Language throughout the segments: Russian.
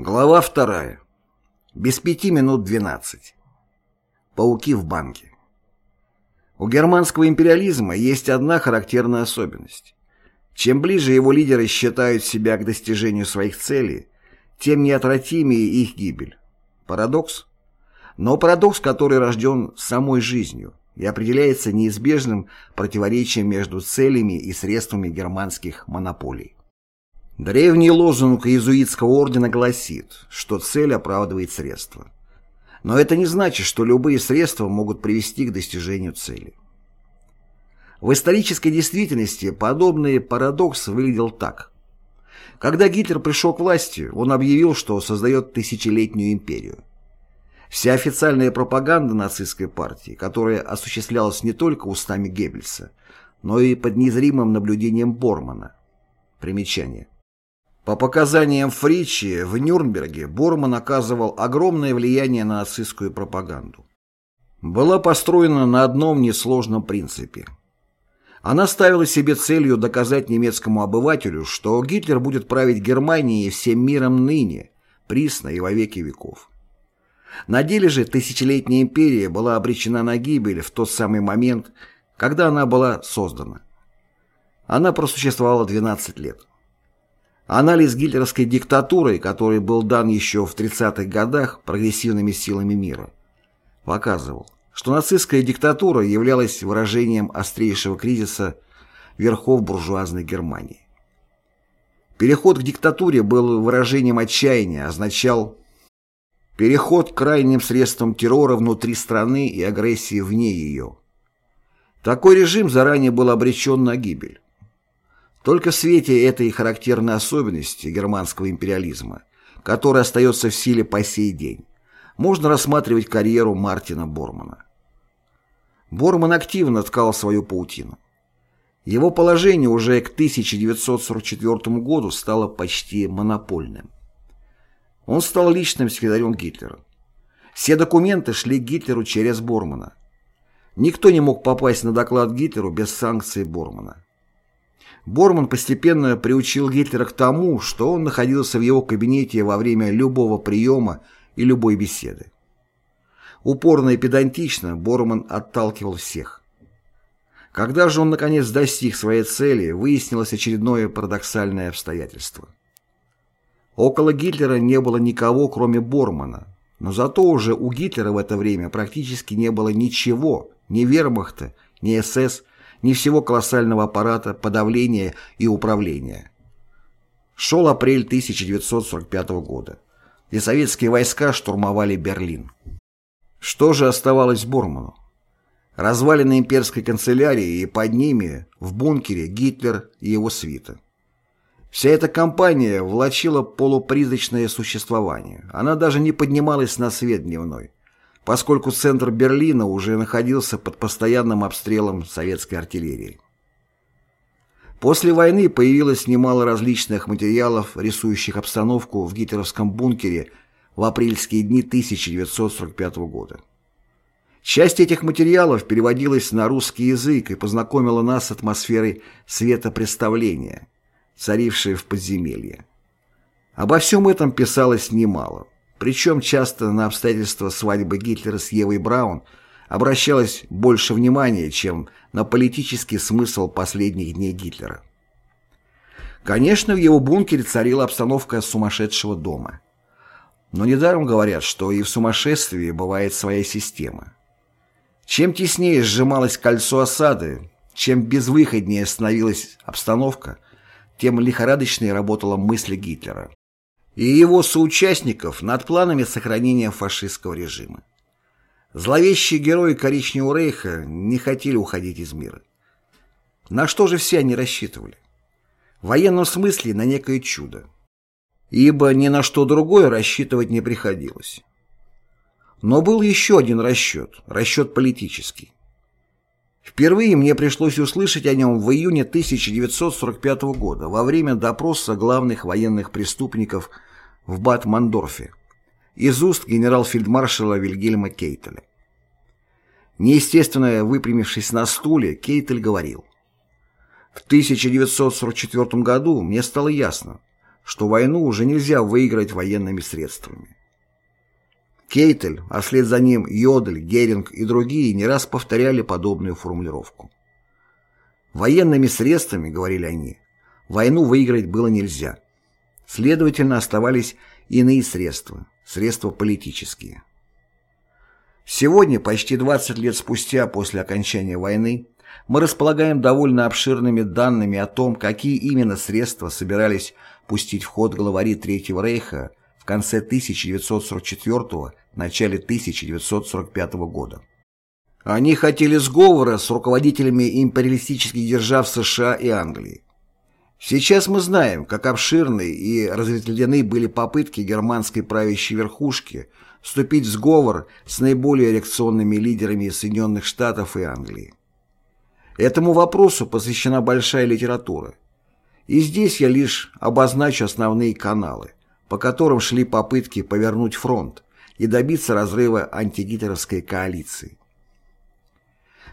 Глава вторая. Без пяти минут двенадцать. Пауки в банке. У германского империализма есть одна характерная особенность. Чем ближе его лидеры считают себя к достижению своих целей, тем неотвратимее их гибель. Парадокс? Но парадокс, который рожден самой жизнью и определяется неизбежным противоречием между целями и средствами германских монополий. Древний лозунг иезуитского ордена гласит, что цель оправдывает средства. Но это не значит, что любые средства могут привести к достижению цели. В исторической действительности подобный парадокс выглядел так. Когда Гитлер пришел к власти, он объявил, что создает тысячелетнюю империю. Вся официальная пропаганда нацистской партии, которая осуществлялась не только устами Геббельса, но и под незримым наблюдением Бормана. Примечание. По показаниям Фричи, в Нюрнберге Борман оказывал огромное влияние на нацистскую пропаганду. Была построена на одном несложном принципе. Она ставила себе целью доказать немецкому обывателю, что Гитлер будет править Германией всем миром ныне, присно и во веки веков. На деле же тысячелетняя империя была обречена на гибель в тот самый момент, когда она была создана. Она просуществовала 12 лет. Анализ гитлеровской диктатуры, который был дан еще в 30-х годах прогрессивными силами мира, показывал, что нацистская диктатура являлась выражением острейшего кризиса верхов буржуазной Германии. Переход к диктатуре был выражением отчаяния, означал переход к крайним средствам террора внутри страны и агрессии вне ее. Такой режим заранее был обречен на гибель. Только в свете этой характерной особенности германского империализма, которая остается в силе по сей день, можно рассматривать карьеру Мартина Бормана. Борман активно ткал свою паутину. Его положение уже к 1944 году стало почти монопольным. Он стал личным секретарем Гитлера. Все документы шли Гитлеру через Бормана. Никто не мог попасть на доклад Гитлеру без санкций Бормана. Борман постепенно приучил Гитлера к тому, что он находился в его кабинете во время любого приема и любой беседы. Упорно и педантично Борман отталкивал всех. Когда же он наконец достиг своей цели, выяснилось очередное парадоксальное обстоятельство. Около Гитлера не было никого, кроме Бормана, но зато уже у Гитлера в это время практически не было ничего, ни вермахта, ни СС, ни всего колоссального аппарата подавления и управления. Шел апрель 1945 года, и советские войска штурмовали Берлин. Что же оставалось Борману? Развалины имперской канцелярии и под ними, в бункере, Гитлер и его свита. Вся эта компания влачила полупризрачное существование. Она даже не поднималась на свет дневной поскольку центр Берлина уже находился под постоянным обстрелом советской артиллерии. После войны появилось немало различных материалов, рисующих обстановку в гитлеровском бункере в апрельские дни 1945 года. Часть этих материалов переводилась на русский язык и познакомила нас с атмосферой светопредставления, царившей в подземелье. Обо всем этом писалось немало. Причем часто на обстоятельства свадьбы Гитлера с Евой Браун обращалось больше внимания, чем на политический смысл последних дней Гитлера. Конечно, в его бункере царила обстановка сумасшедшего дома. Но недаром говорят, что и в сумасшествии бывает своя система. Чем теснее сжималось кольцо осады, чем безвыходнее становилась обстановка, тем лихорадочнее работала мысль Гитлера и его соучастников над планами сохранения фашистского режима. Зловещие герои Коричневого рейха не хотели уходить из мира. На что же все они рассчитывали? В военном смысле на некое чудо. Ибо ни на что другое рассчитывать не приходилось. Но был еще один расчет, расчет политический. Впервые мне пришлось услышать о нем в июне 1945 года во время допроса главных военных преступников в Бат-Мандорфе из уст генерал-фельдмаршала Вильгельма Кейтеля. Неестественно выпрямившись на стуле, Кейтель говорил. В 1944 году мне стало ясно, что войну уже нельзя выиграть военными средствами. Кейтель, а вслед за ним Йодль, Геринг и другие не раз повторяли подобную формулировку. Военными средствами, говорили они, войну выиграть было нельзя. Следовательно, оставались иные средства, средства политические. Сегодня, почти 20 лет спустя после окончания войны, мы располагаем довольно обширными данными о том, какие именно средства собирались пустить в ход главари Третьего Рейха в конце 1944 начале 1945 года. Они хотели сговора с руководителями империалистических держав США и Англии. Сейчас мы знаем, как обширны и разветвлены были попытки германской правящей верхушки вступить в сговор с наиболее реакционными лидерами Соединенных Штатов и Англии. Этому вопросу посвящена большая литература. И здесь я лишь обозначу основные каналы, по которым шли попытки повернуть фронт и добиться разрыва антигитлеровской коалиции.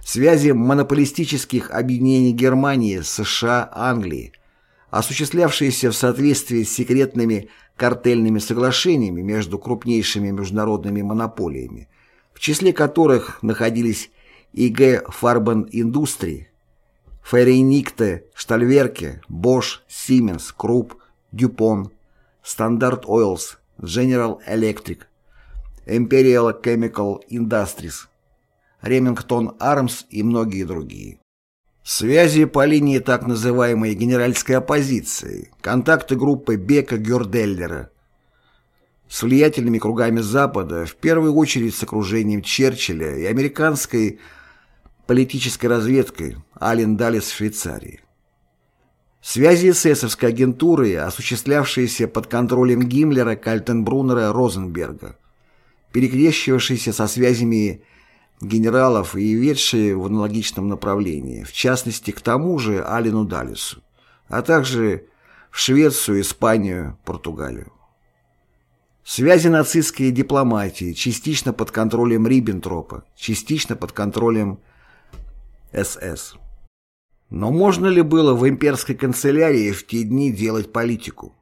Связи монополистических объединений Германии, США, Англии – осуществлявшиеся в соответствии с секретными картельными соглашениями между крупнейшими международными монополиями, в числе которых находились ИГ Фарбениндустри, Ферейнигте Штальверке, Бош, Сименс, Крупп, Дюпон, Standard Oils, General Electric, Imperial Chemical Industries, Remington Arms и многие другие. Связи по линии так называемой генеральской оппозиции, контакты группы Бека Гёрделера с влиятельными кругами Запада, в первую очередь с окружением Черчилля и американской политической разведкой Ален Далес в Швейцарии. Связи эсэсовской агентуры, осуществлявшиеся под контролем Гиммлера, Кальтенбруннера, Розенберга, перекрещивавшиеся со связями генералов и ведшие в аналогичном направлении, в частности к тому же Алину Далису, а также в Швецию, Испанию, Португалию. Связи нацистской дипломатии частично под контролем Риббентропа, частично под контролем СС. Но можно ли было в имперской канцелярии в те дни делать политику?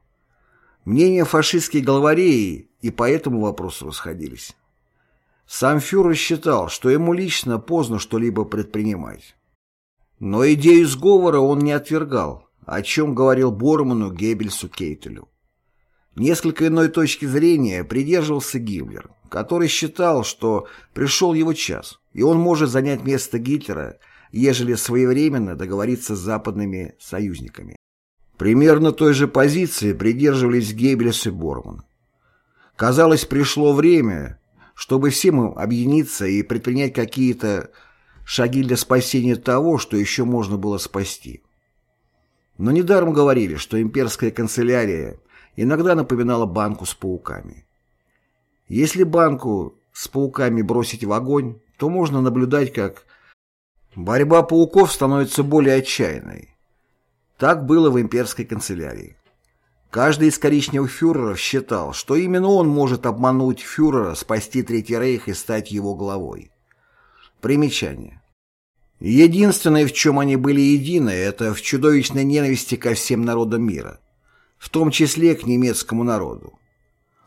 Мнения фашистских главарей и по этому вопросу расходились. Сам фюрер считал, что ему лично поздно что-либо предпринимать. Но идею сговора он не отвергал, о чем говорил Борману, Геббельсу, Кейтелю. Несколько иной точки зрения придерживался Гиммлер, который считал, что пришел его час, и он может занять место Гитлера, ежели своевременно договориться с западными союзниками. Примерно той же позиции придерживались Геббельс и Борман. Казалось, пришло время, чтобы всем объединиться и предпринять какие-то шаги для спасения того, что еще можно было спасти. Но недаром говорили, что имперская канцелярия иногда напоминала банку с пауками. Если банку с пауками бросить в огонь, то можно наблюдать, как борьба пауков становится более отчаянной. Так было в имперской канцелярии. Каждый из коричневых фюреров считал, что именно он может обмануть фюрера, спасти Третий Рейх и стать его главой. Примечание. Единственное, в чем они были едины, это в чудовищной ненависти ко всем народам мира, в том числе к немецкому народу.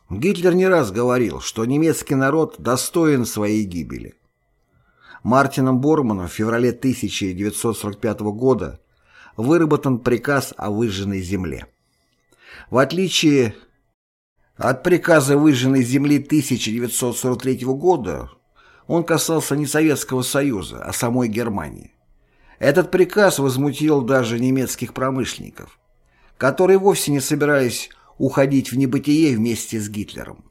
Гитлер не раз говорил, что немецкий народ достоин своей гибели. Мартином Борманом в феврале 1945 года выработан приказ о выжженной земле. В отличие от приказа выжженной земли 1943 года, он касался не Советского Союза, а самой Германии. Этот приказ возмутил даже немецких промышленников, которые вовсе не собирались уходить в небытие вместе с Гитлером.